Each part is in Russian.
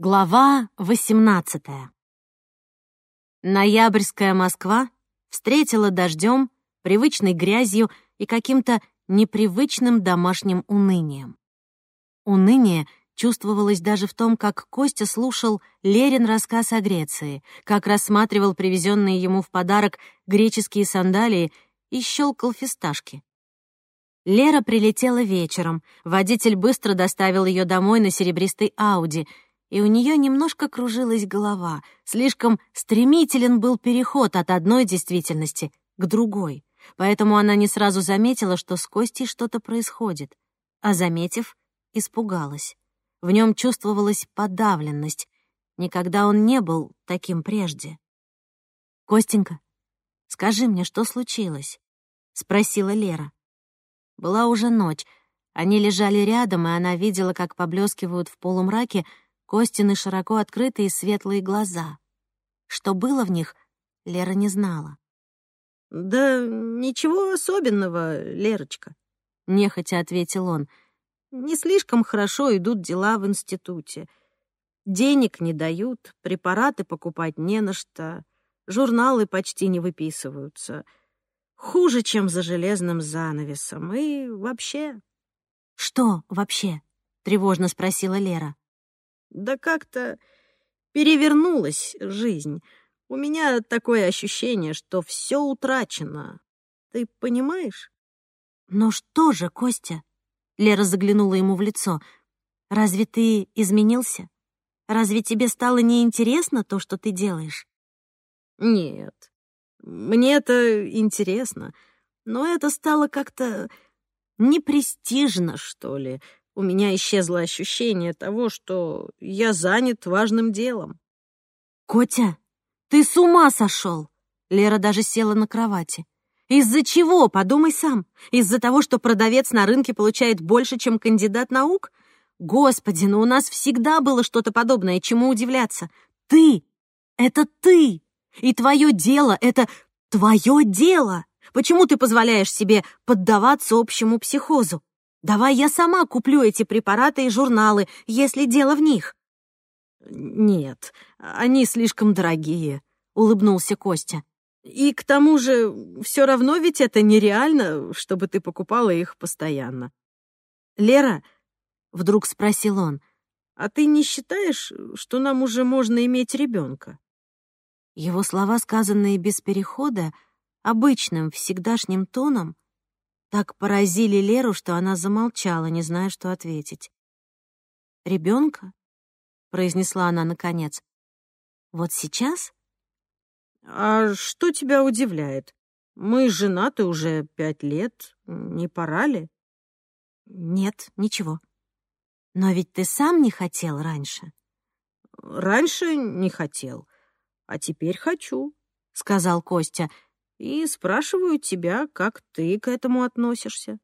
Глава 18 Ноябрьская Москва встретила дождем, привычной грязью и каким-то непривычным домашним унынием. Уныние чувствовалось даже в том, как Костя слушал Лерин рассказ о Греции, как рассматривал привезенные ему в подарок греческие сандалии и щелкал фисташки. Лера прилетела вечером, водитель быстро доставил ее домой на серебристой Ауди — и у нее немножко кружилась голова. Слишком стремителен был переход от одной действительности к другой, поэтому она не сразу заметила, что с Костей что-то происходит, а, заметив, испугалась. В нем чувствовалась подавленность. Никогда он не был таким прежде. «Костенька, скажи мне, что случилось?» — спросила Лера. Была уже ночь. Они лежали рядом, и она видела, как поблескивают в полумраке Костины широко открытые светлые глаза. Что было в них, Лера не знала. «Да ничего особенного, Лерочка», — нехотя ответил он. «Не слишком хорошо идут дела в институте. Денег не дают, препараты покупать не на что, журналы почти не выписываются. Хуже, чем за железным занавесом. И вообще...» «Что вообще?» — тревожно спросила Лера. Да как-то перевернулась жизнь. У меня такое ощущение, что все утрачено. Ты понимаешь? Ну что же, Костя? Лера заглянула ему в лицо. Разве ты изменился? Разве тебе стало неинтересно то, что ты делаешь? Нет. Мне это интересно, но это стало как-то непрестижно, что ли. У меня исчезло ощущение того, что я занят важным делом. «Котя, ты с ума сошел!» Лера даже села на кровати. «Из-за чего? Подумай сам. Из-за того, что продавец на рынке получает больше, чем кандидат наук? Господи, ну у нас всегда было что-то подобное, чему удивляться. Ты! Это ты! И твое дело — это твое дело! Почему ты позволяешь себе поддаваться общему психозу? Давай я сама куплю эти препараты и журналы, если дело в них». «Нет, они слишком дорогие», — улыбнулся Костя. «И к тому же все равно ведь это нереально, чтобы ты покупала их постоянно». «Лера», — вдруг спросил он, «а ты не считаешь, что нам уже можно иметь ребенка?» Его слова, сказанные без перехода, обычным, всегдашним тоном, так поразили Леру, что она замолчала, не зная, что ответить. «Ребенка?» — произнесла она наконец. «Вот сейчас?» «А что тебя удивляет? Мы женаты уже пять лет. Не пора ли?» «Нет, ничего. Но ведь ты сам не хотел раньше». «Раньше не хотел, а теперь хочу», — сказал Костя, — и спрашиваю тебя, как ты к этому относишься».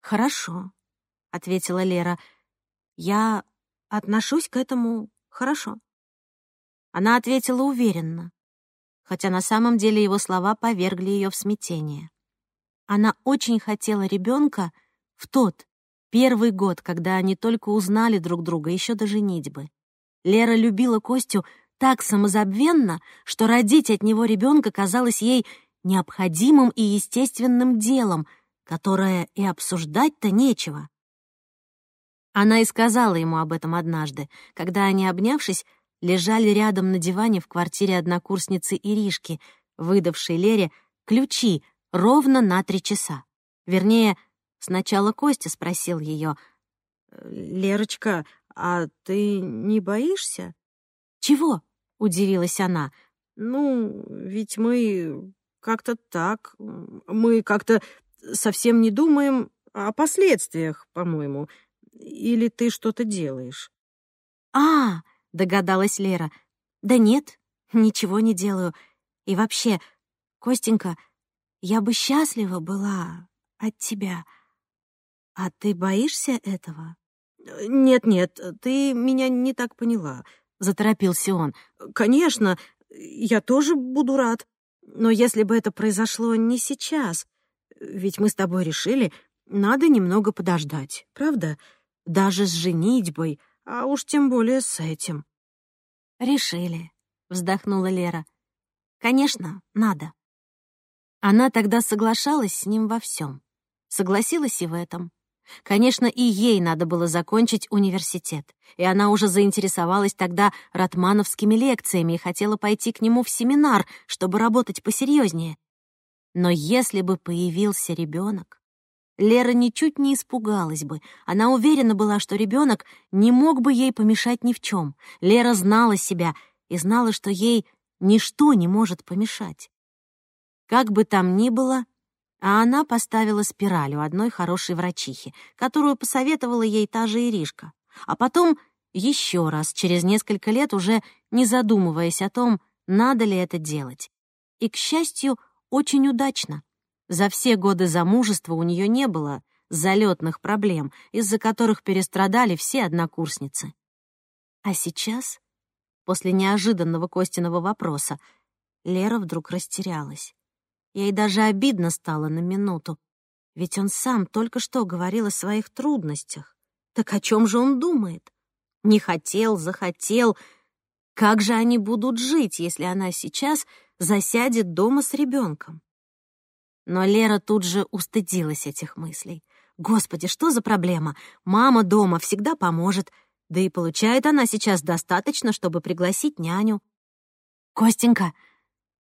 «Хорошо», — ответила Лера. «Я отношусь к этому хорошо». Она ответила уверенно, хотя на самом деле его слова повергли ее в смятение. Она очень хотела ребенка в тот первый год, когда они только узнали друг друга, еще до женитьбы. Лера любила Костю так самозабвенно, что родить от него ребенка казалось ей необходимым и естественным делом, которое и обсуждать-то нечего. Она и сказала ему об этом однажды, когда они, обнявшись, лежали рядом на диване в квартире однокурсницы Иришки, выдавшей Лере ключи ровно на три часа. Вернее, сначала Костя спросил ее, «Лерочка, а ты не боишься?» «Чего?» удивилась она. «Ну, ведь мы как-то так, мы как-то совсем не думаем о последствиях, по-моему. Или ты что-то делаешь?» «А, — догадалась Лера, — да нет, ничего не делаю. И вообще, Костенька, я бы счастлива была от тебя. А ты боишься этого?» «Нет-нет, ты меня не так поняла заторопился он. «Конечно, я тоже буду рад. Но если бы это произошло не сейчас, ведь мы с тобой решили, надо немного подождать, правда? Даже с женитьбой а уж тем более с этим. «Решили», — вздохнула Лера. «Конечно, надо». Она тогда соглашалась с ним во всем. Согласилась и в этом. Конечно, и ей надо было закончить университет, и она уже заинтересовалась тогда ратмановскими лекциями и хотела пойти к нему в семинар, чтобы работать посерьезнее. Но если бы появился ребенок, Лера ничуть не испугалась бы. Она уверена была, что ребенок не мог бы ей помешать ни в чем. Лера знала себя и знала, что ей ничто не может помешать. Как бы там ни было, а она поставила спираль у одной хорошей врачихи, которую посоветовала ей та же Иришка. А потом еще раз, через несколько лет, уже не задумываясь о том, надо ли это делать. И, к счастью, очень удачно. За все годы замужества у нее не было залетных проблем, из-за которых перестрадали все однокурсницы. А сейчас, после неожиданного Костиного вопроса, Лера вдруг растерялась. Ей даже обидно стало на минуту, ведь он сам только что говорил о своих трудностях. Так о чем же он думает? Не хотел, захотел. Как же они будут жить, если она сейчас засядет дома с ребенком? Но Лера тут же устыдилась этих мыслей. Господи, что за проблема? Мама дома всегда поможет. Да и получает она сейчас достаточно, чтобы пригласить няню. «Костенька,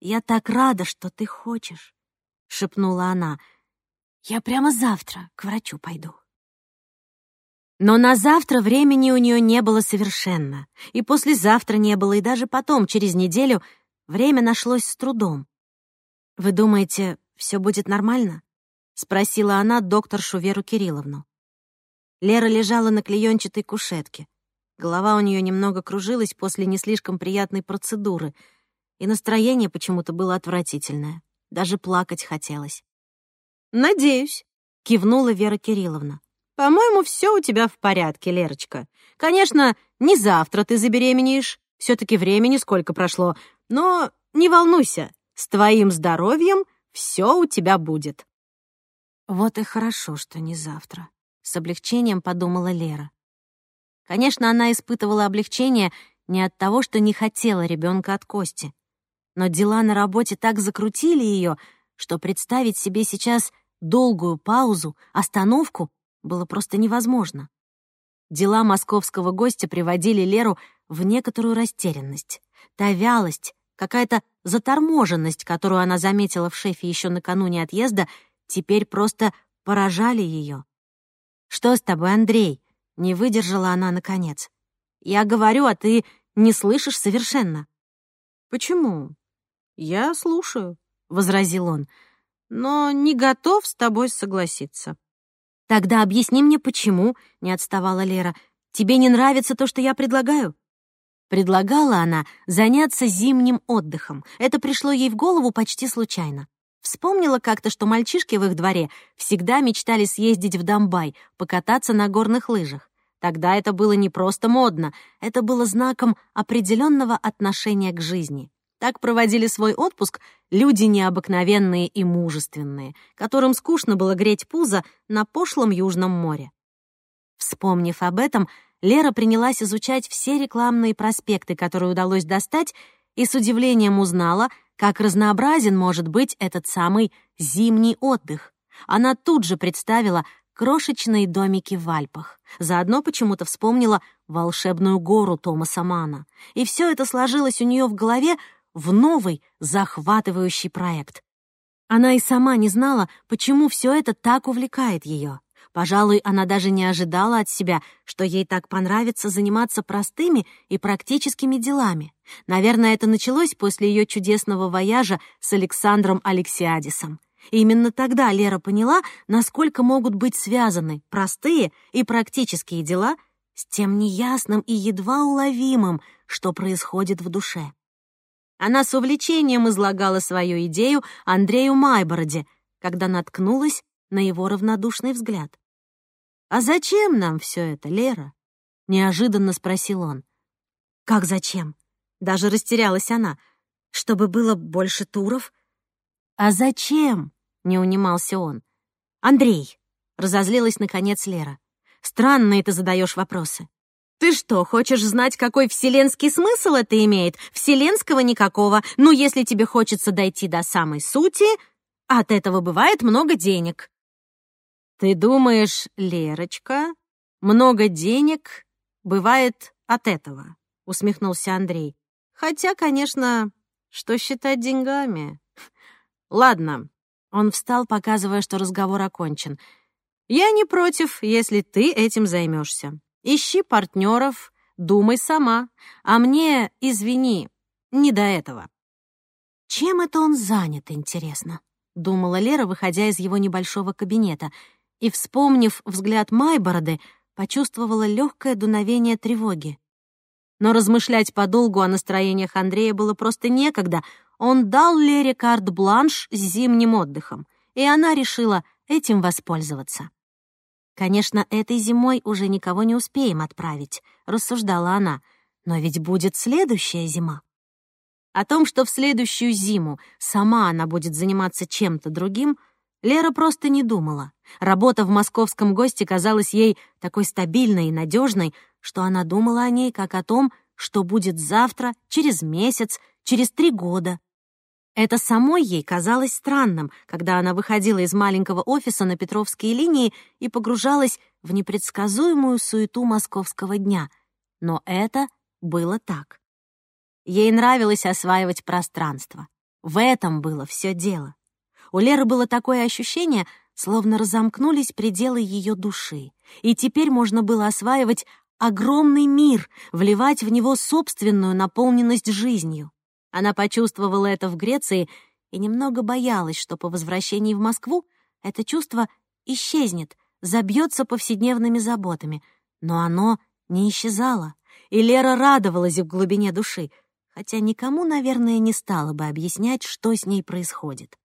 я так рада, что ты хочешь», — шепнула она. «Я прямо завтра к врачу пойду». Но на завтра времени у нее не было совершенно. И послезавтра не было, и даже потом, через неделю, время нашлось с трудом. «Вы думаете, все будет нормально?» — спросила она докторшу Веру Кирилловну. Лера лежала на клеенчатой кушетке. Голова у нее немного кружилась после не слишком приятной процедуры, и настроение почему-то было отвратительное. Даже плакать хотелось. «Надеюсь», — кивнула Вера Кирилловна. «По-моему, все у тебя в порядке, Лерочка. Конечно, не завтра ты забеременеешь, все таки времени сколько прошло, но не волнуйся, с твоим здоровьем все у тебя будет». «Вот и хорошо, что не завтра», — с облегчением подумала Лера. Конечно, она испытывала облегчение не от того, что не хотела ребенка от Кости, но дела на работе так закрутили ее, что представить себе сейчас долгую паузу, остановку было просто невозможно. Дела московского гостя приводили Леру в некоторую растерянность. Та вялость, какая-то заторможенность, которую она заметила в шефе еще накануне отъезда, теперь просто поражали ее. «Что с тобой, Андрей?» — не выдержала она наконец. «Я говорю, а ты не слышишь совершенно». «Почему?» «Я слушаю», — возразил он, «но не готов с тобой согласиться». «Тогда объясни мне, почему», — не отставала Лера. «Тебе не нравится то, что я предлагаю?» Предлагала она заняться зимним отдыхом. Это пришло ей в голову почти случайно. Вспомнила как-то, что мальчишки в их дворе всегда мечтали съездить в Домбай, покататься на горных лыжах. Тогда это было не просто модно, это было знаком определенного отношения к жизни. Так проводили свой отпуск люди необыкновенные и мужественные, которым скучно было греть пузо на пошлом Южном море. Вспомнив об этом, Лера принялась изучать все рекламные проспекты, которые удалось достать, и с удивлением узнала, как разнообразен может быть этот самый зимний отдых. Она тут же представила крошечные домики в Альпах. Заодно почему-то вспомнила волшебную гору Томаса Мана. И все это сложилось у нее в голове в новый, захватывающий проект. Она и сама не знала, почему все это так увлекает ее. Пожалуй, она даже не ожидала от себя, что ей так понравится заниматься простыми и практическими делами. Наверное, это началось после ее чудесного вояжа с Александром Алексиадисом. И именно тогда Лера поняла, насколько могут быть связаны простые и практические дела с тем неясным и едва уловимым, что происходит в душе. Она с увлечением излагала свою идею Андрею Майбороде, когда наткнулась на его равнодушный взгляд. «А зачем нам все это, Лера?» — неожиданно спросил он. «Как зачем?» — даже растерялась она. «Чтобы было больше туров?» «А зачем?» — не унимался он. «Андрей!» — разозлилась наконец Лера. «Странные ты задаешь вопросы. Ты что, хочешь знать, какой вселенский смысл это имеет? Вселенского никакого. Ну, если тебе хочется дойти до самой сути, от этого бывает много денег. Ты думаешь, Лерочка, много денег бывает от этого? Усмехнулся Андрей. Хотя, конечно, что считать деньгами? Ладно. Он встал, показывая, что разговор окончен. Я не против, если ты этим займешься. Ищи партнеров, думай сама. А мне, извини, не до этого. Чем это он занят, интересно? Думала Лера, выходя из его небольшого кабинета. И, вспомнив взгляд Майбороды, почувствовала легкое дуновение тревоги. Но размышлять подолгу о настроениях Андрея было просто некогда. Он дал Лере карт-бланш с зимним отдыхом, и она решила этим воспользоваться. «Конечно, этой зимой уже никого не успеем отправить», — рассуждала она. «Но ведь будет следующая зима». О том, что в следующую зиму сама она будет заниматься чем-то другим, Лера просто не думала. Работа в московском госте казалась ей такой стабильной и надежной, что она думала о ней как о том, что будет завтра, через месяц, через три года. Это самой ей казалось странным, когда она выходила из маленького офиса на Петровские линии и погружалась в непредсказуемую суету московского дня. Но это было так. Ей нравилось осваивать пространство. В этом было все дело. У Леры было такое ощущение, словно разомкнулись пределы ее души, и теперь можно было осваивать огромный мир, вливать в него собственную наполненность жизнью. Она почувствовала это в Греции и немного боялась, что по возвращении в Москву это чувство исчезнет, забьется повседневными заботами. Но оно не исчезало, и Лера радовалась в глубине души, хотя никому, наверное, не стала бы объяснять, что с ней происходит.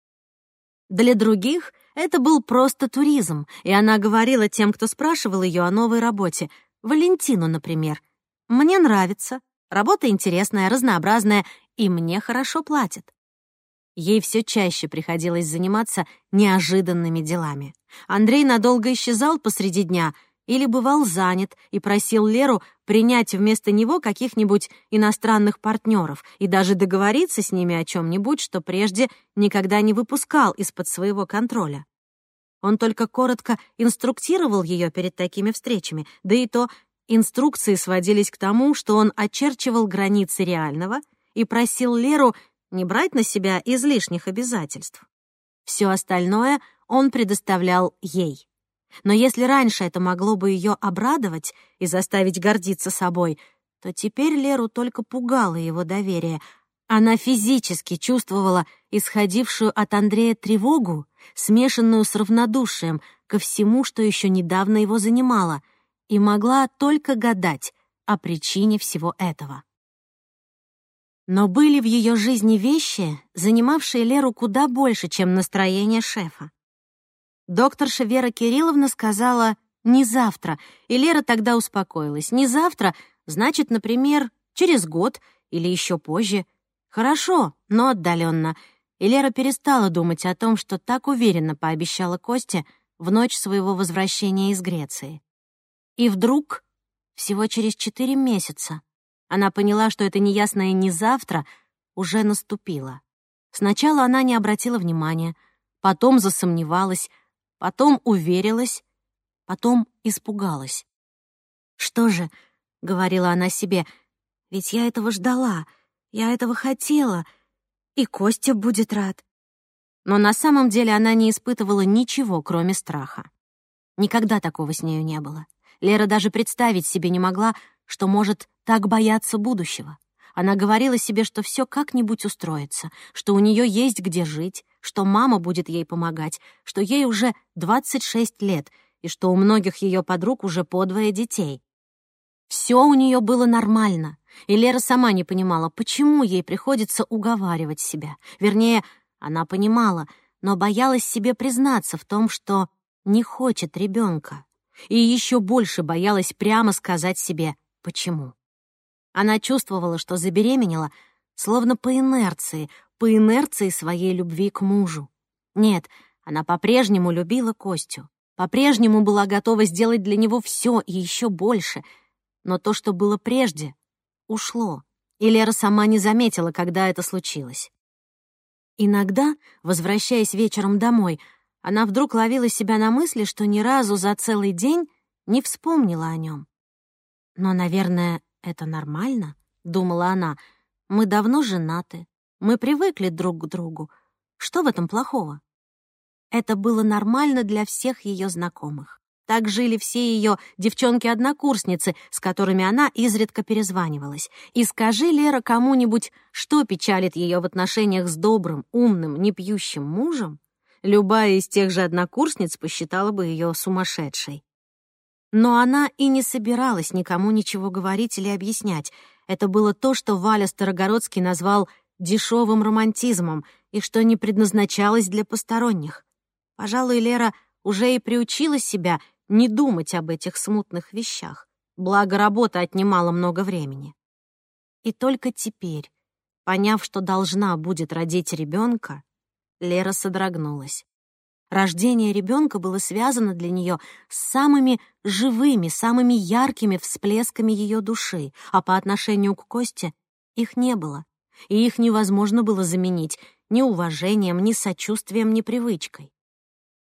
Для других это был просто туризм, и она говорила тем, кто спрашивал ее о новой работе, Валентину, например. «Мне нравится, работа интересная, разнообразная, и мне хорошо платят. Ей все чаще приходилось заниматься неожиданными делами. Андрей надолго исчезал посреди дня или бывал занят и просил Леру принять вместо него каких-нибудь иностранных партнеров и даже договориться с ними о чем-нибудь, что прежде никогда не выпускал из-под своего контроля. Он только коротко инструктировал ее перед такими встречами, да и то инструкции сводились к тому, что он очерчивал границы реального — и просил Леру не брать на себя излишних обязательств. Все остальное он предоставлял ей. Но если раньше это могло бы ее обрадовать и заставить гордиться собой, то теперь Леру только пугало его доверие. Она физически чувствовала исходившую от Андрея тревогу, смешанную с равнодушием ко всему, что еще недавно его занимало, и могла только гадать о причине всего этого. Но были в ее жизни вещи, занимавшие Леру куда больше, чем настроение шефа. Докторша Вера Кирилловна сказала «не завтра», и Лера тогда успокоилась. «Не завтра» значит, например, через год или еще позже. Хорошо, но отдаленно. И Лера перестала думать о том, что так уверенно пообещала Косте в ночь своего возвращения из Греции. И вдруг, всего через четыре месяца, она поняла, что это неясное «не завтра» уже наступило. Сначала она не обратила внимания, потом засомневалась, потом уверилась, потом испугалась. «Что же?» — говорила она себе. «Ведь я этого ждала, я этого хотела, и Костя будет рад». Но на самом деле она не испытывала ничего, кроме страха. Никогда такого с нею не было. Лера даже представить себе не могла, что может так бояться будущего. Она говорила себе, что все как-нибудь устроится, что у нее есть где жить, что мама будет ей помогать, что ей уже 26 лет и что у многих ее подруг уже по двое детей. Все у нее было нормально, и Лера сама не понимала, почему ей приходится уговаривать себя. Вернее, она понимала, но боялась себе признаться в том, что не хочет ребенка, и еще больше боялась прямо сказать себе почему. Она чувствовала, что забеременела, словно по инерции, по инерции своей любви к мужу. Нет, она по-прежнему любила Костю, по-прежнему была готова сделать для него все и еще больше, Но то, что было прежде, ушло, и Лера сама не заметила, когда это случилось. Иногда, возвращаясь вечером домой, она вдруг ловила себя на мысли, что ни разу за целый день не вспомнила о нем. «Но, наверное, это нормально», — думала она. «Мы давно женаты, мы привыкли друг к другу. Что в этом плохого?» Это было нормально для всех ее знакомых. Так жили все ее девчонки-однокурсницы, с которыми она изредка перезванивалась. И скажи, Лера, кому-нибудь, что печалит ее в отношениях с добрым, умным, непьющим мужем, любая из тех же однокурсниц посчитала бы ее сумасшедшей. Но она и не собиралась никому ничего говорить или объяснять. Это было то, что Валя Старогородский назвал дешевым романтизмом и что не предназначалось для посторонних. Пожалуй, Лера уже и приучила себя не думать об этих смутных вещах, благо работа отнимала много времени. И только теперь, поняв, что должна будет родить ребенка, Лера содрогнулась. Рождение ребенка было связано для нее с самыми живыми, самыми яркими всплесками ее души, а по отношению к Косте их не было, и их невозможно было заменить ни уважением, ни сочувствием, ни привычкой.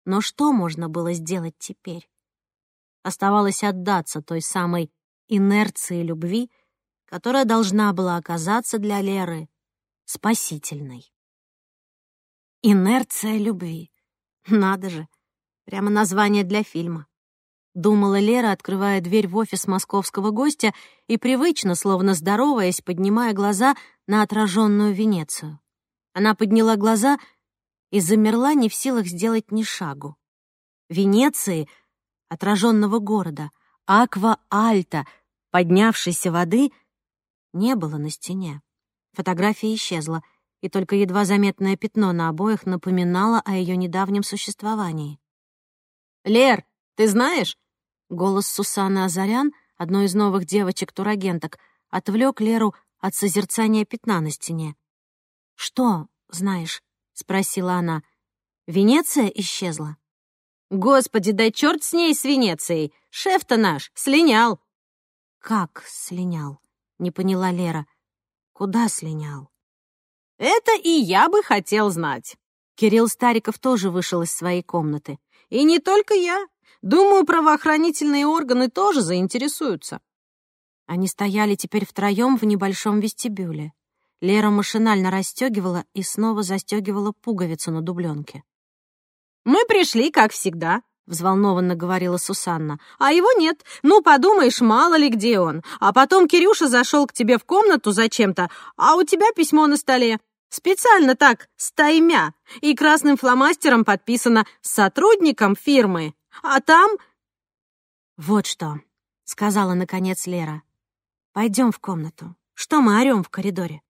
Но что можно было сделать теперь? Оставалось отдаться той самой инерции любви, которая должна была оказаться для Леры спасительной. Инерция любви. Надо же, прямо название для фильма. Думала Лера, открывая дверь в офис московского гостя и привычно, словно здороваясь, поднимая глаза на отраженную Венецию. Она подняла глаза и замерла, не в силах сделать ни шагу. Венеции — отраженного города, аква-альта, поднявшейся воды, не было на стене. Фотография исчезла, и только едва заметное пятно на обоих напоминало о ее недавнем существовании. «Лер, ты знаешь?» Голос Сусаны Азарян, одной из новых девочек-турагенток, отвлек Леру от созерцания пятна на стене. «Что знаешь?» — спросила она. «Венеция исчезла?» Господи, да черт с ней, с Венецией! Шеф-то наш слинял!» «Как слинял?» — не поняла Лера. «Куда слинял?» «Это и я бы хотел знать». Кирилл Стариков тоже вышел из своей комнаты. «И не только я. Думаю, правоохранительные органы тоже заинтересуются». Они стояли теперь втроем в небольшом вестибюле. Лера машинально расстегивала и снова застегивала пуговицу на дубленке. «Мы пришли, как всегда», — взволнованно говорила Сусанна. «А его нет. Ну, подумаешь, мало ли где он. А потом Кирюша зашел к тебе в комнату зачем-то, а у тебя письмо на столе. Специально так, стаймя. И красным фломастером подписано «Сотрудником фирмы». А там...» «Вот что», — сказала наконец Лера. «Пойдем в комнату. Что мы орем в коридоре?»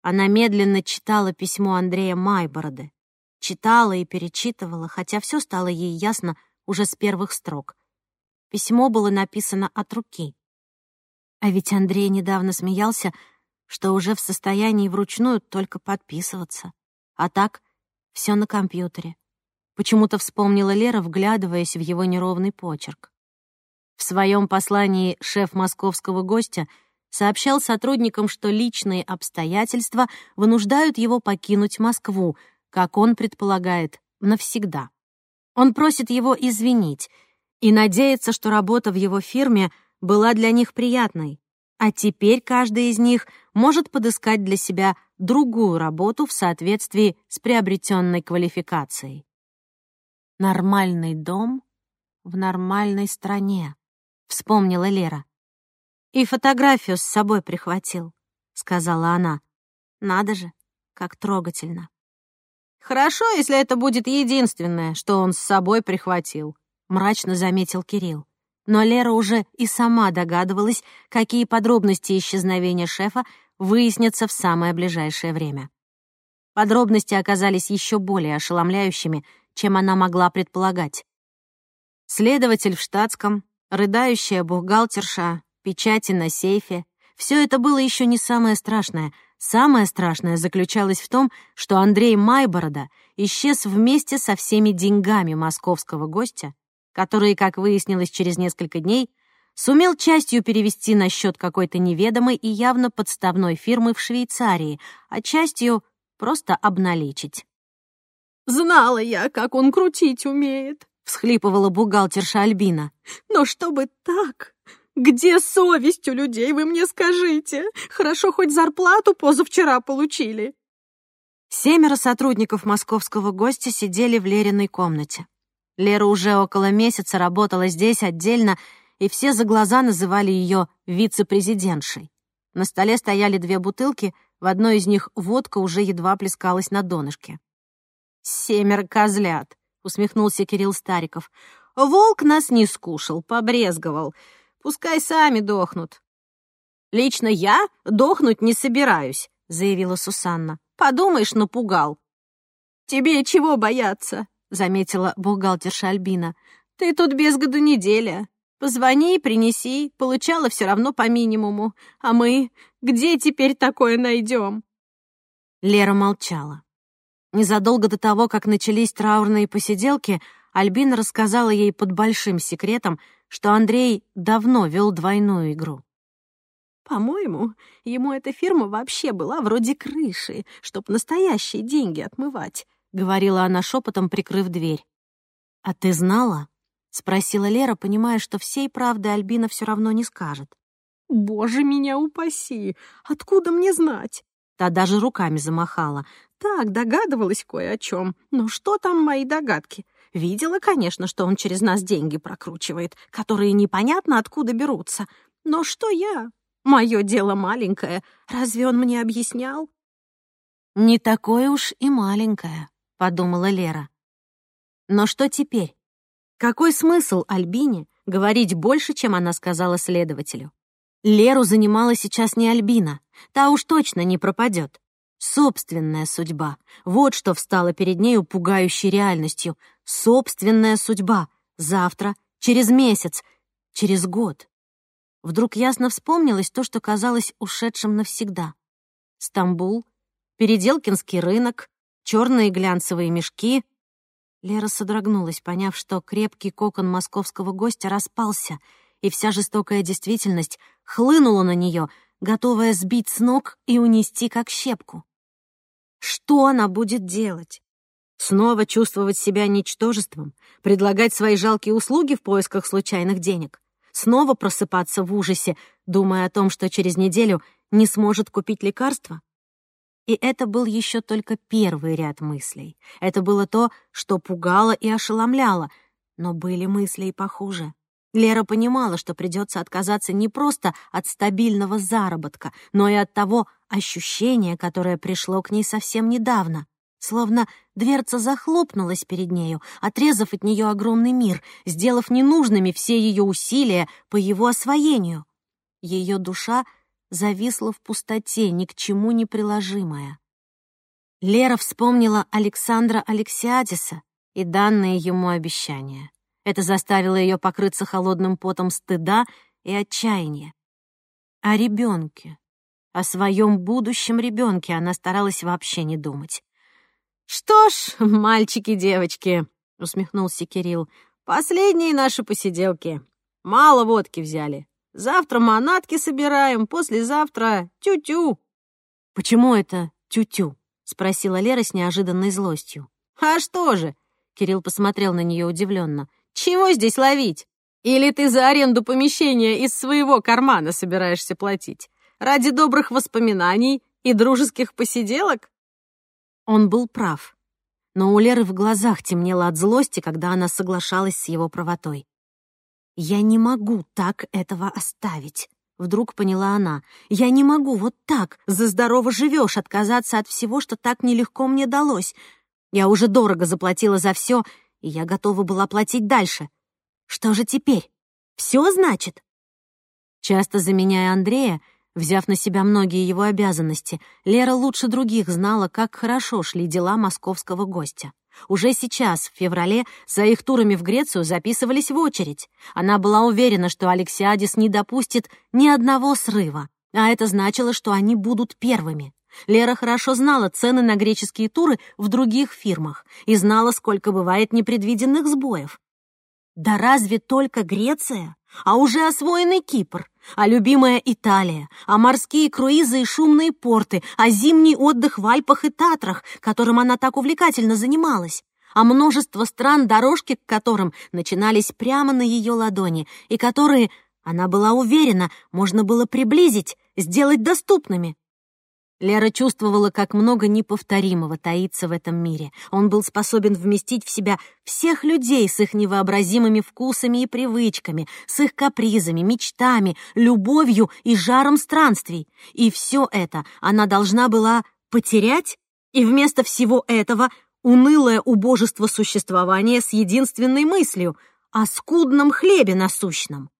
Она медленно читала письмо Андрея Майбороды читала и перечитывала, хотя все стало ей ясно уже с первых строк. Письмо было написано от руки. А ведь Андрей недавно смеялся, что уже в состоянии вручную только подписываться. А так все на компьютере. Почему-то вспомнила Лера, вглядываясь в его неровный почерк. В своем послании шеф московского гостя сообщал сотрудникам, что личные обстоятельства вынуждают его покинуть Москву, как он предполагает, навсегда. Он просит его извинить и надеется, что работа в его фирме была для них приятной, а теперь каждый из них может подыскать для себя другую работу в соответствии с приобретенной квалификацией. «Нормальный дом в нормальной стране», — вспомнила Лера. «И фотографию с собой прихватил», — сказала она. «Надо же, как трогательно». «Хорошо, если это будет единственное, что он с собой прихватил», — мрачно заметил Кирилл. Но Лера уже и сама догадывалась, какие подробности исчезновения шефа выяснятся в самое ближайшее время. Подробности оказались еще более ошеломляющими, чем она могла предполагать. Следователь в штатском, рыдающая бухгалтерша, печати на сейфе — все это было еще не самое страшное — Самое страшное заключалось в том, что Андрей Майборода исчез вместе со всеми деньгами московского гостя, которые, как выяснилось через несколько дней, сумел частью перевести на счет какой-то неведомой и явно подставной фирмы в Швейцарии, а частью просто обналичить. «Знала я, как он крутить умеет», — всхлипывала бухгалтерша Альбина. «Но чтобы так, где совесть у людей, вы мне скажите? Хорошо, хоть зарплату позавчера получили». Семеро сотрудников московского гостя сидели в Лериной комнате. Лера уже около месяца работала здесь отдельно, и все за глаза называли ее вице-президентшей. На столе стояли две бутылки, в одной из них водка уже едва плескалась на донышке. «Семеро козлят», — усмехнулся Кирилл Стариков. «Волк нас не скушал, побрезговал. Пускай сами дохнут». «Лично я дохнуть не собираюсь», — заявила Сусанна. «Подумаешь, напугал». «Тебе чего бояться?» — заметила бухгалтерша Альбина. «Ты тут без году неделя. Позвони, принеси, получала все равно по минимуму. А мы где теперь такое найдем?» Лера молчала. Незадолго до того, как начались траурные посиделки, Альбина рассказала ей под большим секретом, что Андрей давно вел двойную игру. «По-моему, ему эта фирма вообще была вроде крыши, чтоб настоящие деньги отмывать», — говорила она шепотом, прикрыв дверь. «А ты знала?» — спросила Лера, понимая, что всей правды Альбина все равно не скажет. «Боже меня упаси! Откуда мне знать?» Та даже руками замахала. Так, догадывалась кое о чем. Но что там мои догадки? Видела, конечно, что он через нас деньги прокручивает, которые непонятно откуда берутся. Но что я? Мое дело маленькое. Разве он мне объяснял? «Не такое уж и маленькое», — подумала Лера. Но что теперь? Какой смысл Альбине говорить больше, чем она сказала следователю? Леру занимала сейчас не Альбина, та уж точно не пропадет. Собственная судьба. Вот что встало перед нею пугающей реальностью. Собственная судьба. Завтра, через месяц, через год. Вдруг ясно вспомнилось то, что казалось ушедшим навсегда. Стамбул, Переделкинский рынок, черные глянцевые мешки. Лера содрогнулась, поняв, что крепкий кокон московского гостя распался — и вся жестокая действительность хлынула на нее, готовая сбить с ног и унести как щепку. Что она будет делать? Снова чувствовать себя ничтожеством, предлагать свои жалкие услуги в поисках случайных денег, снова просыпаться в ужасе, думая о том, что через неделю не сможет купить лекарства? И это был еще только первый ряд мыслей. Это было то, что пугало и ошеломляло, но были мысли и похуже. Лера понимала, что придется отказаться не просто от стабильного заработка, но и от того ощущения, которое пришло к ней совсем недавно. Словно дверца захлопнулась перед нею, отрезав от нее огромный мир, сделав ненужными все ее усилия по его освоению. Ее душа зависла в пустоте, ни к чему не приложимая. Лера вспомнила Александра Алексиадиса и данные ему обещания. Это заставило ее покрыться холодным потом стыда и отчаяния. О ребенке, о своем будущем ребенке она старалась вообще не думать. «Что ж, мальчики-девочки», — усмехнулся Кирилл, — «последние наши посиделки. Мало водки взяли. Завтра манатки собираем, послезавтра тю-тю». «Почему это тю-тю?» — спросила Лера с неожиданной злостью. «А что же?» — Кирилл посмотрел на нее удивленно. Чего здесь ловить? Или ты за аренду помещения из своего кармана собираешься платить? Ради добрых воспоминаний и дружеских посиделок?» Он был прав. Но у Леры в глазах темнело от злости, когда она соглашалась с его правотой. «Я не могу так этого оставить», — вдруг поняла она. «Я не могу вот так, за здорово живешь, отказаться от всего, что так нелегко мне далось. Я уже дорого заплатила за все, и я готова была платить дальше. Что же теперь? Все значит? Часто заменяя Андрея, взяв на себя многие его обязанности, Лера лучше других знала, как хорошо шли дела московского гостя. Уже сейчас, в феврале, за их турами в Грецию записывались в очередь. Она была уверена, что Алексиадис не допустит ни одного срыва, а это значило, что они будут первыми. Лера хорошо знала цены на греческие туры в других фирмах и знала, сколько бывает непредвиденных сбоев. Да разве только Греция? А уже освоенный Кипр, а любимая Италия, а морские круизы и шумные порты, а зимний отдых в Альпах и Татрах, которым она так увлекательно занималась, а множество стран, дорожки к которым начинались прямо на ее ладони, и которые, она была уверена, можно было приблизить, сделать доступными. Лера чувствовала, как много неповторимого таится в этом мире. Он был способен вместить в себя всех людей с их невообразимыми вкусами и привычками, с их капризами, мечтами, любовью и жаром странствий. И все это она должна была потерять, и вместо всего этого унылое убожество существования с единственной мыслью о скудном хлебе насущном.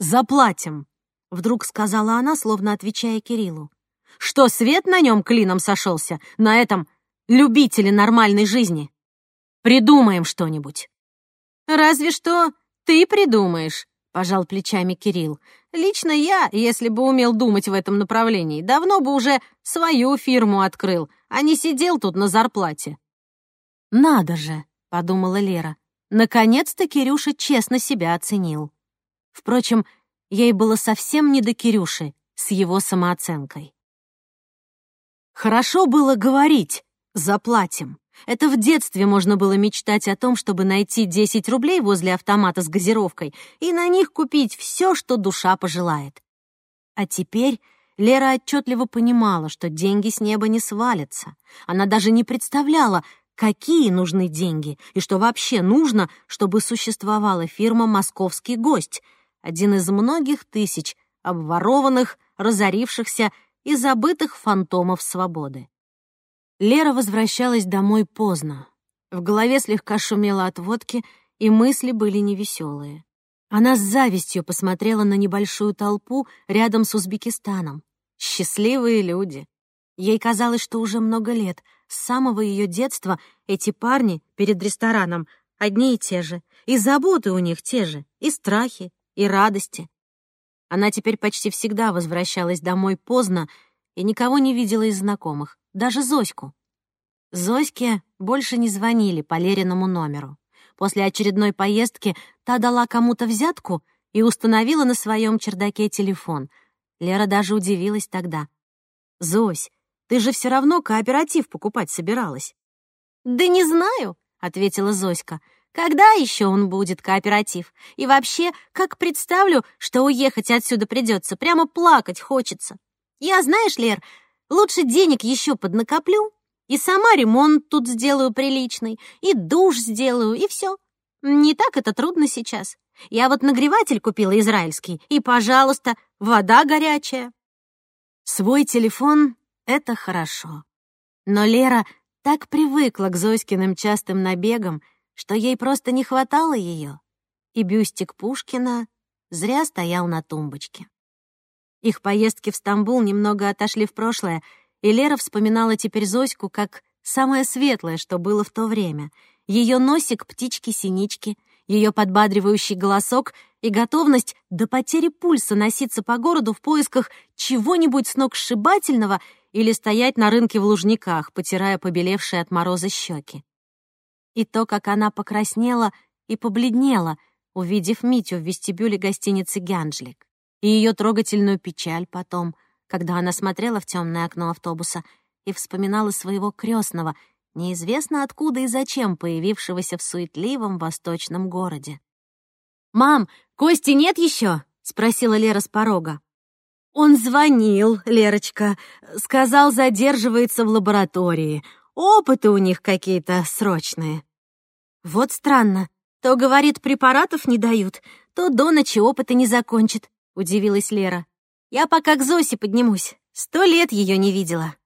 «Заплатим», — вдруг сказала она, словно отвечая Кириллу. Что свет на нем клином сошелся, на этом любителе нормальной жизни? Придумаем что-нибудь. Разве что ты придумаешь, пожал плечами Кирилл. Лично я, если бы умел думать в этом направлении, давно бы уже свою фирму открыл, а не сидел тут на зарплате. Надо же, подумала Лера. Наконец-то Кирюша честно себя оценил. Впрочем, ей было совсем не до Кирюши с его самооценкой. Хорошо было говорить «заплатим». Это в детстве можно было мечтать о том, чтобы найти 10 рублей возле автомата с газировкой и на них купить все, что душа пожелает. А теперь Лера отчетливо понимала, что деньги с неба не свалятся. Она даже не представляла, какие нужны деньги и что вообще нужно, чтобы существовала фирма «Московский гость», один из многих тысяч обворованных, разорившихся и забытых фантомов свободы. Лера возвращалась домой поздно. В голове слегка шумело от водки, и мысли были невеселые. Она с завистью посмотрела на небольшую толпу рядом с Узбекистаном. Счастливые люди. Ей казалось, что уже много лет, с самого ее детства, эти парни перед рестораном одни и те же, и заботы у них те же, и страхи, и радости. Она теперь почти всегда возвращалась домой поздно и никого не видела из знакомых, даже Зоську. Зоське больше не звонили по Лериному номеру. После очередной поездки та дала кому-то взятку и установила на своем чердаке телефон. Лера даже удивилась тогда. «Зось, ты же все равно кооператив покупать собиралась». «Да не знаю», — ответила Зоська. Когда еще он будет, кооператив? И вообще, как представлю, что уехать отсюда придется, прямо плакать хочется. Я, знаешь, Лер, лучше денег еще поднакоплю, и сама ремонт тут сделаю приличный, и душ сделаю, и все. Не так это трудно сейчас. Я вот нагреватель купила израильский, и, пожалуйста, вода горячая. Свой телефон — это хорошо. Но Лера так привыкла к Зоськиным частым набегам, что ей просто не хватало ее, и бюстик Пушкина зря стоял на тумбочке. Их поездки в Стамбул немного отошли в прошлое, и Лера вспоминала теперь Зоську как самое светлое, что было в то время. Ее носик птички-синички, ее подбадривающий голосок и готовность до потери пульса носиться по городу в поисках чего-нибудь сногсшибательного или стоять на рынке в Лужниках, потирая побелевшие от мороза щеки и то, как она покраснела и побледнела, увидев Митю в вестибюле гостиницы «Гянджлик», и ее трогательную печаль потом, когда она смотрела в темное окно автобуса и вспоминала своего крестного, неизвестно откуда и зачем появившегося в суетливом восточном городе. «Мам, Кости нет еще?» — спросила Лера с порога. «Он звонил, Лерочка. Сказал, задерживается в лаборатории. Опыты у них какие-то срочные. Вот странно. То, говорит, препаратов не дают, то до ночи опыты не закончит, удивилась Лера. Я пока к Зосе поднимусь. Сто лет ее не видела.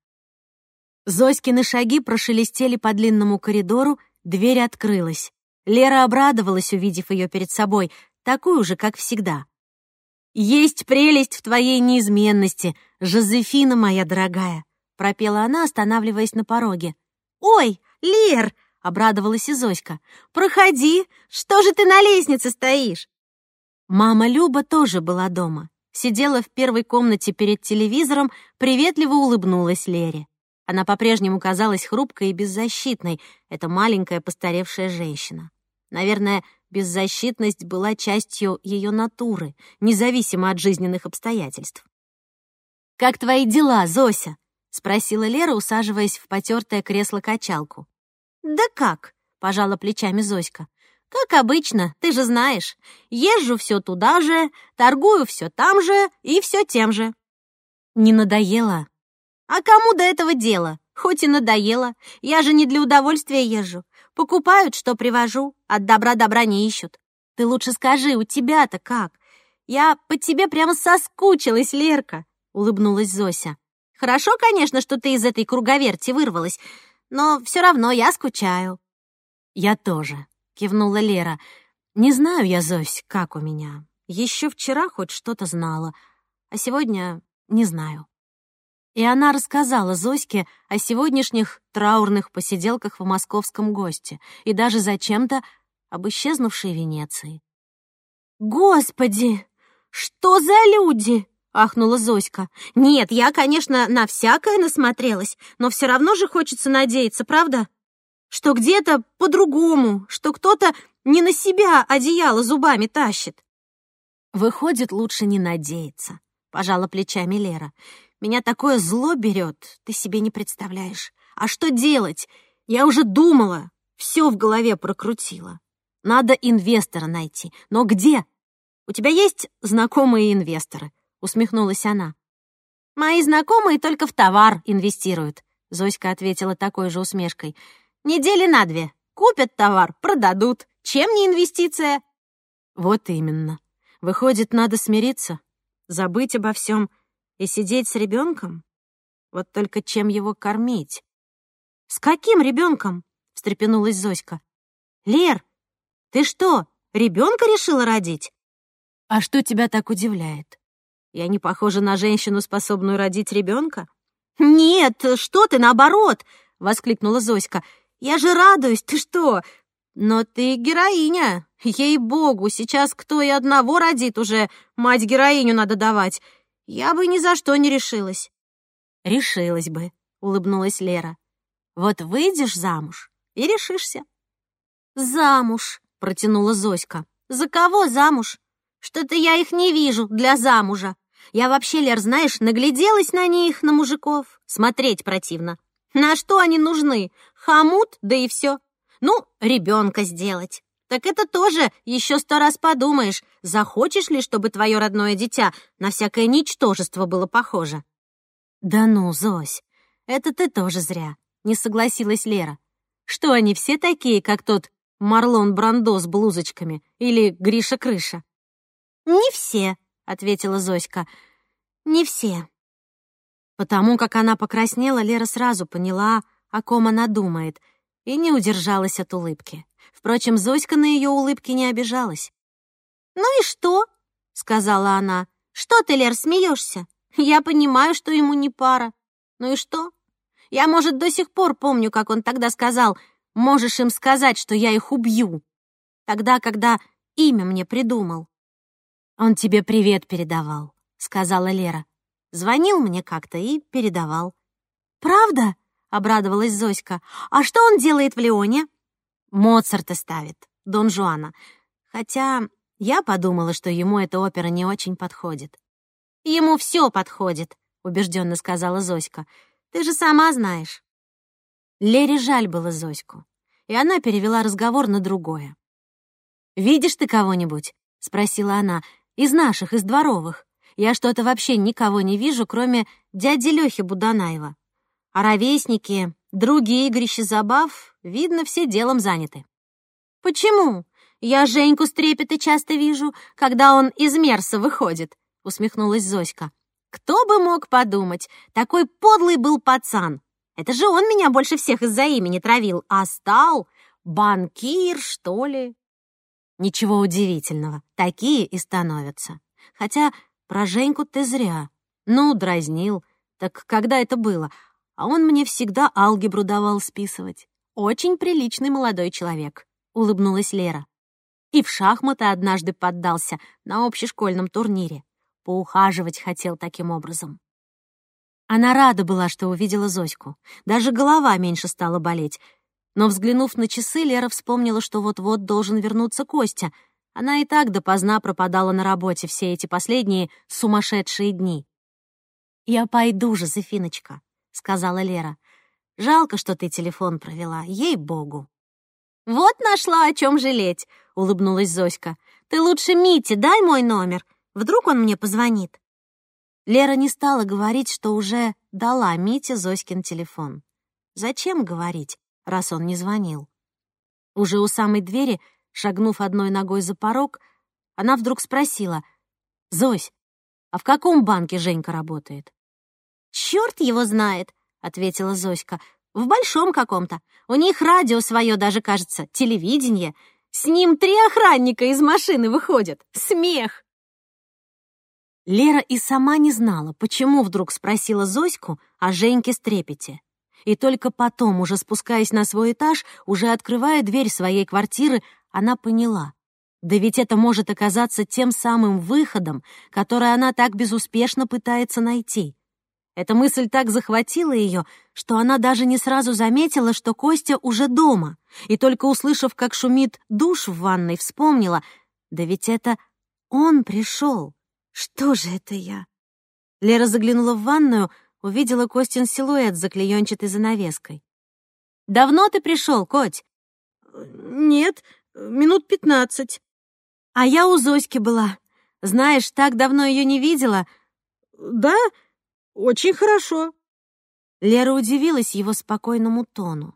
Зоськины шаги прошелестели по длинному коридору, дверь открылась. Лера обрадовалась, увидев ее перед собой, такую же, как всегда. «Есть прелесть в твоей неизменности, Жозефина моя дорогая», — пропела она, останавливаясь на пороге. «Ой, Лер!» — обрадовалась и Зоська. «Проходи! Что же ты на лестнице стоишь?» Мама Люба тоже была дома. Сидела в первой комнате перед телевизором, приветливо улыбнулась Лере. Она по-прежнему казалась хрупкой и беззащитной, эта маленькая постаревшая женщина. Наверное, Беззащитность была частью ее натуры, независимо от жизненных обстоятельств. «Как твои дела, Зося?» — спросила Лера, усаживаясь в потертое кресло-качалку. «Да как?» — пожала плечами Зоська. «Как обычно, ты же знаешь. Езжу все туда же, торгую все там же и все тем же». «Не надоело?» «А кому до этого дело? Хоть и надоело. Я же не для удовольствия езжу. Покупают, что привожу, от добра добра не ищут. Ты лучше скажи, у тебя-то как? Я по тебе прямо соскучилась, Лерка», — улыбнулась Зося. «Хорошо, конечно, что ты из этой круговерти вырвалась, но все равно я скучаю». «Я тоже», — кивнула Лера. «Не знаю я, Зось, как у меня. Еще вчера хоть что-то знала, а сегодня не знаю». И она рассказала Зоське о сегодняшних траурных посиделках в московском госте и даже зачем-то об исчезнувшей Венеции. «Господи, что за люди!» — ахнула Зоська. «Нет, я, конечно, на всякое насмотрелась, но все равно же хочется надеяться, правда? Что где-то по-другому, что кто-то не на себя одеяло зубами тащит». «Выходит, лучше не надеяться», — пожала плечами Лера. Меня такое зло берет, ты себе не представляешь. А что делать? Я уже думала, все в голове прокрутила. Надо инвестора найти. Но где? У тебя есть знакомые инвесторы? Усмехнулась она. Мои знакомые только в товар инвестируют, Зоська ответила такой же усмешкой. Недели на две. Купят товар, продадут. Чем не инвестиция? Вот именно. Выходит, надо смириться, забыть обо всем и сидеть с ребенком? Вот только чем его кормить? «С каким ребенком? встрепенулась Зоська. «Лер, ты что, ребенка решила родить?» «А что тебя так удивляет? Я не похожа на женщину, способную родить ребенка? «Нет, что ты, наоборот!» — воскликнула Зоська. «Я же радуюсь, ты что? Но ты героиня. Ей-богу, сейчас кто и одного родит уже, мать-героиню надо давать. Я бы ни за что не решилась. Решилась бы, улыбнулась Лера. Вот выйдешь замуж и решишься. Замуж, протянула Зоська. За кого замуж? Что-то я их не вижу для замужа. Я вообще, Лер, знаешь, нагляделась на них, на мужиков. Смотреть противно. На что они нужны? Хомут, да и все. Ну, ребенка сделать. Так это тоже еще сто раз подумаешь, захочешь ли, чтобы твое родное дитя на всякое ничтожество было похоже. Да ну, Зось, это ты тоже зря, не согласилась Лера. Что они все такие, как тот Марлон Брандо с блузочками или Гриша Крыша? Не все, ответила Зоська. Не все. Потому как она покраснела, Лера сразу поняла, о ком она думает, и не удержалась от улыбки. Впрочем, Зоська на ее улыбки не обижалась. «Ну и что?» — сказала она. «Что ты, Лер, смеешься? Я понимаю, что ему не пара. Ну и что? Я, может, до сих пор помню, как он тогда сказал, можешь им сказать, что я их убью. Тогда, когда имя мне придумал. «Он тебе привет передавал», — сказала Лера. Звонил мне как-то и передавал. «Правда?» — обрадовалась Зоська. «А что он делает в Леоне?» Моцарта ставит, Дон Жуана. Хотя я подумала, что ему эта опера не очень подходит. «Ему все подходит», — убежденно сказала Зоська. «Ты же сама знаешь». Лере жаль было Зоську, и она перевела разговор на другое. «Видишь ты кого-нибудь?» — спросила она. «Из наших, из дворовых. Я что-то вообще никого не вижу, кроме дяди Лёхи Буданаева. А ровесники, другие игрища забав, видно, все делом заняты. «Почему? Я Женьку с часто вижу, когда он из Мерса выходит», — усмехнулась Зоська. «Кто бы мог подумать, такой подлый был пацан. Это же он меня больше всех из-за имени травил, а стал банкир, что ли?» Ничего удивительного, такие и становятся. Хотя про Женьку ты зря. Ну, дразнил. Так когда это было? а он мне всегда алгебру давал списывать. Очень приличный молодой человек», — улыбнулась Лера. И в шахматы однажды поддался на общешкольном турнире. Поухаживать хотел таким образом. Она рада была, что увидела Зоську. Даже голова меньше стала болеть. Но, взглянув на часы, Лера вспомнила, что вот-вот должен вернуться Костя. Она и так допоздна пропадала на работе все эти последние сумасшедшие дни. «Я пойду, Жозефиночка», — сказала Лера. «Жалко, что ты телефон провела, ей-богу». «Вот нашла, о чем жалеть», — улыбнулась Зоська. «Ты лучше Мите дай мой номер. Вдруг он мне позвонит». Лера не стала говорить, что уже дала Мите Зоськин телефон. Зачем говорить, раз он не звонил? Уже у самой двери, шагнув одной ногой за порог, она вдруг спросила, «Зось, а в каком банке Женька работает?» «Чёрт его знает», — ответила Зоська. «В большом каком-то. У них радио свое даже, кажется, телевидение. С ним три охранника из машины выходят. Смех!» Лера и сама не знала, почему вдруг спросила Зоську о Женьке Стрепете. И только потом, уже спускаясь на свой этаж, уже открывая дверь своей квартиры, она поняла. Да ведь это может оказаться тем самым выходом, который она так безуспешно пытается найти. Эта мысль так захватила ее, что она даже не сразу заметила, что Костя уже дома, и только услышав, как шумит душ в ванной, вспомнила, да ведь это он пришел. Что же это я? Лера заглянула в ванную, увидела Костин силуэт за клеенчатой занавеской. «Давно ты пришел, Коть?» «Нет, минут пятнадцать». «А я у Зоськи была. Знаешь, так давно ее не видела». «Да?» «Очень хорошо». Лера удивилась его спокойному тону.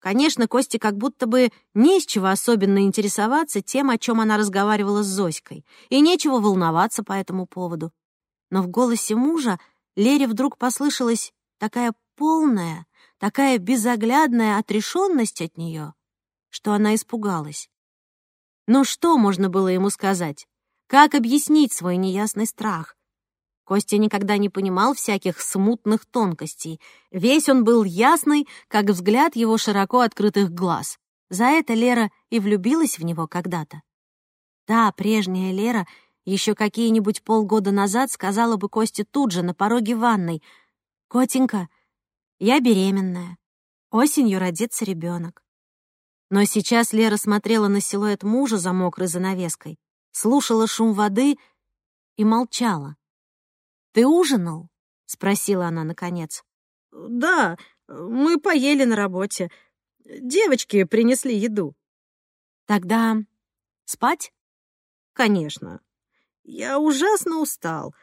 Конечно, Косте как будто бы не из чего особенно интересоваться тем, о чем она разговаривала с Зоськой, и нечего волноваться по этому поводу. Но в голосе мужа Лере вдруг послышалась такая полная, такая безоглядная отрешенность от нее, что она испугалась. Ну что можно было ему сказать? Как объяснить свой неясный страх? Костя никогда не понимал всяких смутных тонкостей. Весь он был ясный, как взгляд его широко открытых глаз. За это Лера и влюбилась в него когда-то. Та прежняя Лера еще какие-нибудь полгода назад сказала бы Косте тут же, на пороге ванной, «Котенька, я беременная. Осенью родится ребенок. Но сейчас Лера смотрела на силуэт мужа за мокрой занавеской, слушала шум воды и молчала. «Ты ужинал?» — спросила она наконец. «Да, мы поели на работе. Девочки принесли еду». «Тогда спать?» «Конечно. Я ужасно устал.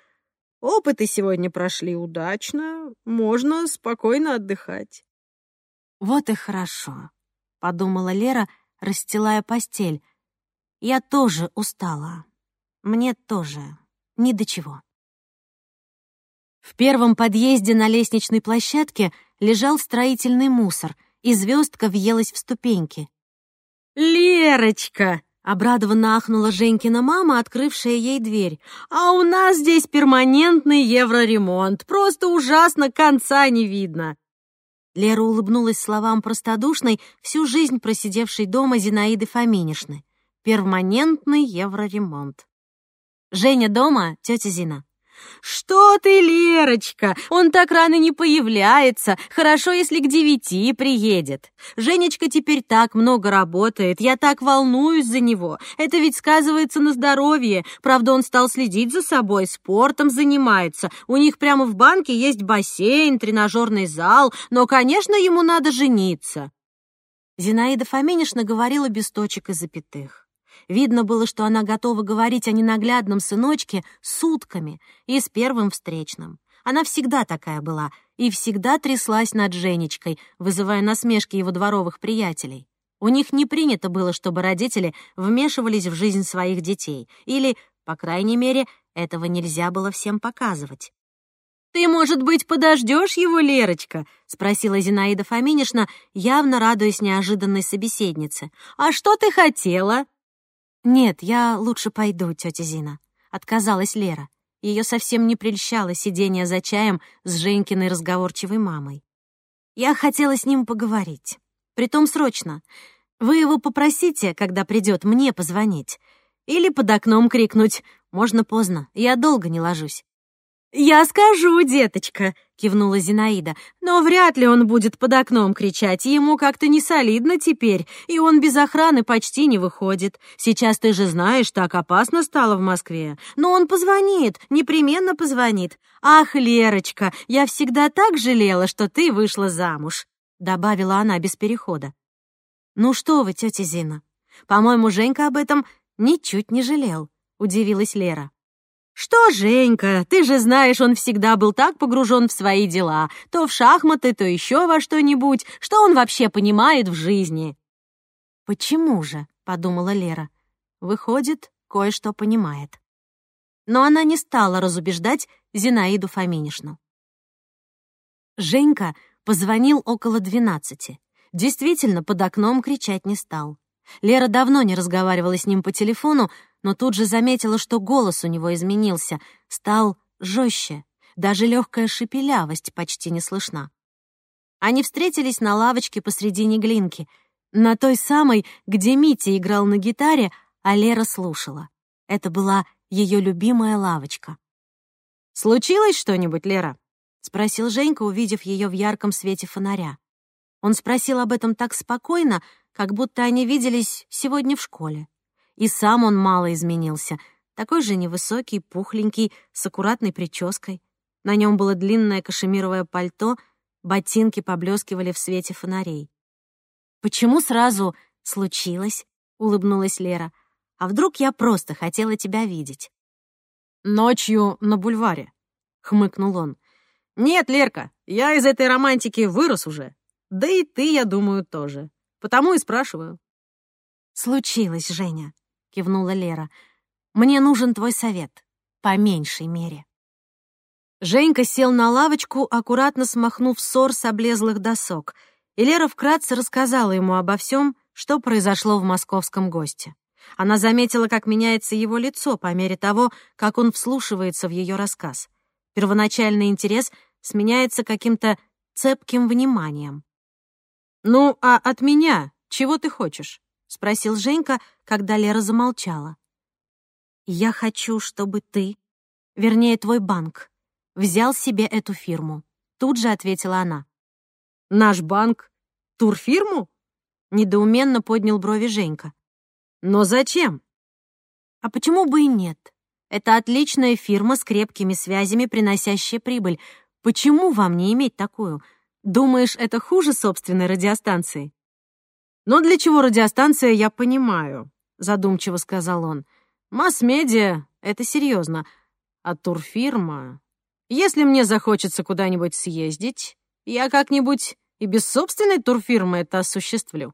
Опыты сегодня прошли удачно. Можно спокойно отдыхать». «Вот и хорошо», — подумала Лера, расстилая постель. «Я тоже устала. Мне тоже ни до чего». В первом подъезде на лестничной площадке лежал строительный мусор, и звездка въелась в ступеньки. «Лерочка!» — обрадованно ахнула Женькина мама, открывшая ей дверь. «А у нас здесь перманентный евроремонт. Просто ужасно, конца не видно!» Лера улыбнулась словам простодушной, всю жизнь просидевшей дома Зинаиды Фоминишны. «Перманентный евроремонт». «Женя дома, тетя Зина?» «Что ты, Лерочка? Он так рано не появляется. Хорошо, если к девяти приедет. Женечка теперь так много работает. Я так волнуюсь за него. Это ведь сказывается на здоровье. Правда, он стал следить за собой, спортом занимается. У них прямо в банке есть бассейн, тренажерный зал. Но, конечно, ему надо жениться». Зинаида Фоминишна говорила без точек и запятых. Видно было, что она готова говорить о ненаглядном сыночке сутками и с первым встречным. Она всегда такая была и всегда тряслась над Женечкой, вызывая насмешки его дворовых приятелей. У них не принято было, чтобы родители вмешивались в жизнь своих детей, или, по крайней мере, этого нельзя было всем показывать. «Ты, может быть, подождешь его, Лерочка?» — спросила Зинаида Фоминишна, явно радуясь неожиданной собеседнице. «А что ты хотела?» «Нет, я лучше пойду, тетя Зина», — отказалась Лера. Ее совсем не прельщало сидение за чаем с Женькиной разговорчивой мамой. «Я хотела с ним поговорить. Притом срочно. Вы его попросите, когда придет, мне позвонить. Или под окном крикнуть. Можно поздно, я долго не ложусь». «Я скажу, деточка», — кивнула Зинаида. «Но вряд ли он будет под окном кричать. Ему как-то не солидно теперь, и он без охраны почти не выходит. Сейчас ты же знаешь, так опасно стало в Москве. Но он позвонит, непременно позвонит. Ах, Лерочка, я всегда так жалела, что ты вышла замуж», — добавила она без перехода. «Ну что вы, тетя Зина, по-моему, Женька об этом ничуть не жалел», — удивилась Лера. «Что, Женька, ты же знаешь, он всегда был так погружен в свои дела, то в шахматы, то еще во что-нибудь, что он вообще понимает в жизни». «Почему же?» — подумала Лера. «Выходит, кое-что понимает». Но она не стала разубеждать Зинаиду Фоминишну. Женька позвонил около двенадцати. Действительно, под окном кричать не стал. Лера давно не разговаривала с ним по телефону, но тут же заметила, что голос у него изменился, стал жестче, даже легкая шепелявость почти не слышна. Они встретились на лавочке посредине глинки, на той самой, где Митя играл на гитаре, а Лера слушала. Это была ее любимая лавочка. «Случилось что-нибудь, Лера?» — спросил Женька, увидев ее в ярком свете фонаря. Он спросил об этом так спокойно, как будто они виделись сегодня в школе. И сам он мало изменился. Такой же невысокий, пухленький, с аккуратной прической. На нем было длинное кашемировое пальто, ботинки поблескивали в свете фонарей. «Почему сразу случилось?» — улыбнулась Лера. «А вдруг я просто хотела тебя видеть?» «Ночью на бульваре», — хмыкнул он. «Нет, Лерка, я из этой романтики вырос уже. Да и ты, я думаю, тоже. Потому и спрашиваю». «Случилось, Женя», — кивнула Лера. «Мне нужен твой совет, по меньшей мере». Женька сел на лавочку, аккуратно смахнув ссор с облезлых досок, и Лера вкратце рассказала ему обо всем, что произошло в московском госте. Она заметила, как меняется его лицо по мере того, как он вслушивается в ее рассказ. Первоначальный интерес сменяется каким-то цепким вниманием. «Ну, а от меня чего ты хочешь?» — спросил Женька, когда Лера замолчала. «Я хочу, чтобы ты, вернее, твой банк, взял себе эту фирму», — тут же ответила она. «Наш банк? Турфирму?» — недоуменно поднял брови Женька. «Но зачем?» «А почему бы и нет? Это отличная фирма с крепкими связями, приносящая прибыль. Почему вам не иметь такую? Думаешь, это хуже собственной радиостанции?» «Но для чего радиостанция, я понимаю», — задумчиво сказал он. «Масс-медиа — это серьезно. А турфирма... Если мне захочется куда-нибудь съездить, я как-нибудь и без собственной турфирмы это осуществлю».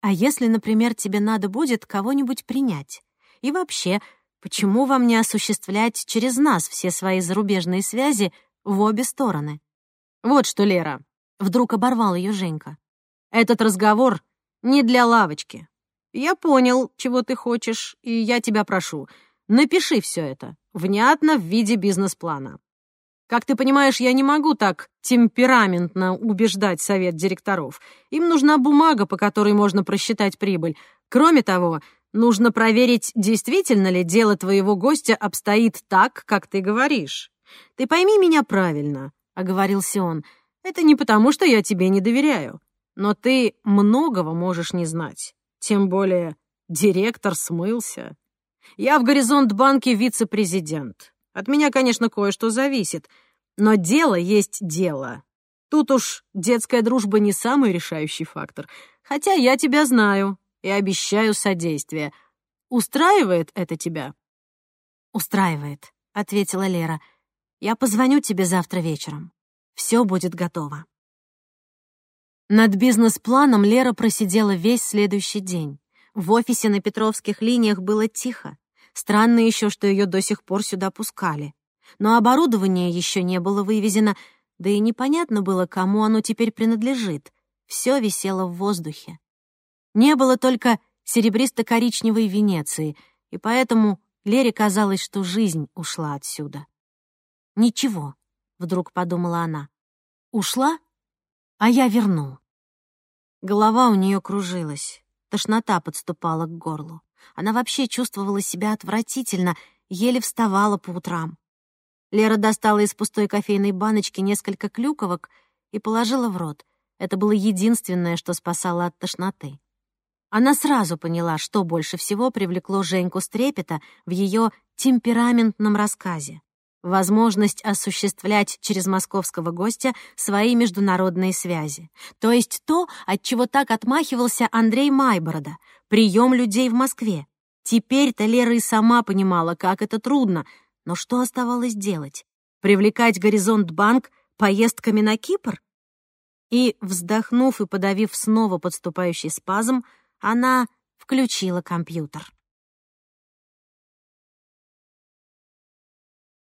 «А если, например, тебе надо будет кого-нибудь принять? И вообще, почему вам не осуществлять через нас все свои зарубежные связи в обе стороны?» «Вот что, Лера», — вдруг оборвал ее Женька. «Этот разговор не для лавочки. Я понял, чего ты хочешь, и я тебя прошу, напиши все это, внятно в виде бизнес-плана. Как ты понимаешь, я не могу так темпераментно убеждать совет директоров. Им нужна бумага, по которой можно просчитать прибыль. Кроме того, нужно проверить, действительно ли дело твоего гостя обстоит так, как ты говоришь. Ты пойми меня правильно, — оговорился он. Это не потому, что я тебе не доверяю. Но ты многого можешь не знать. Тем более директор смылся. Я в Горизонт-банке вице-президент. От меня, конечно, кое-что зависит. Но дело есть дело. Тут уж детская дружба не самый решающий фактор. Хотя я тебя знаю и обещаю содействие. Устраивает это тебя? «Устраивает», — ответила Лера. «Я позвоню тебе завтра вечером. Все будет готово». Над бизнес-планом Лера просидела весь следующий день. В офисе на Петровских линиях было тихо. Странно еще, что ее до сих пор сюда пускали. Но оборудование еще не было вывезено, да и непонятно было, кому оно теперь принадлежит. Все висело в воздухе. Не было только серебристо-коричневой Венеции, и поэтому Лере казалось, что жизнь ушла отсюда. «Ничего», — вдруг подумала она. «Ушла, а я верну». Голова у нее кружилась, тошнота подступала к горлу. Она вообще чувствовала себя отвратительно, еле вставала по утрам. Лера достала из пустой кофейной баночки несколько клюковок и положила в рот. Это было единственное, что спасало от тошноты. Она сразу поняла, что больше всего привлекло Женьку Стрепета в ее темпераментном рассказе. Возможность осуществлять через московского гостя свои международные связи. То есть то, от чего так отмахивался Андрей Майборода, прием людей в Москве. Теперь-то Лера и сама понимала, как это трудно, но что оставалось делать? Привлекать Горизонт Банк поездками на Кипр? И, вздохнув и подавив снова подступающий спазм, она включила компьютер.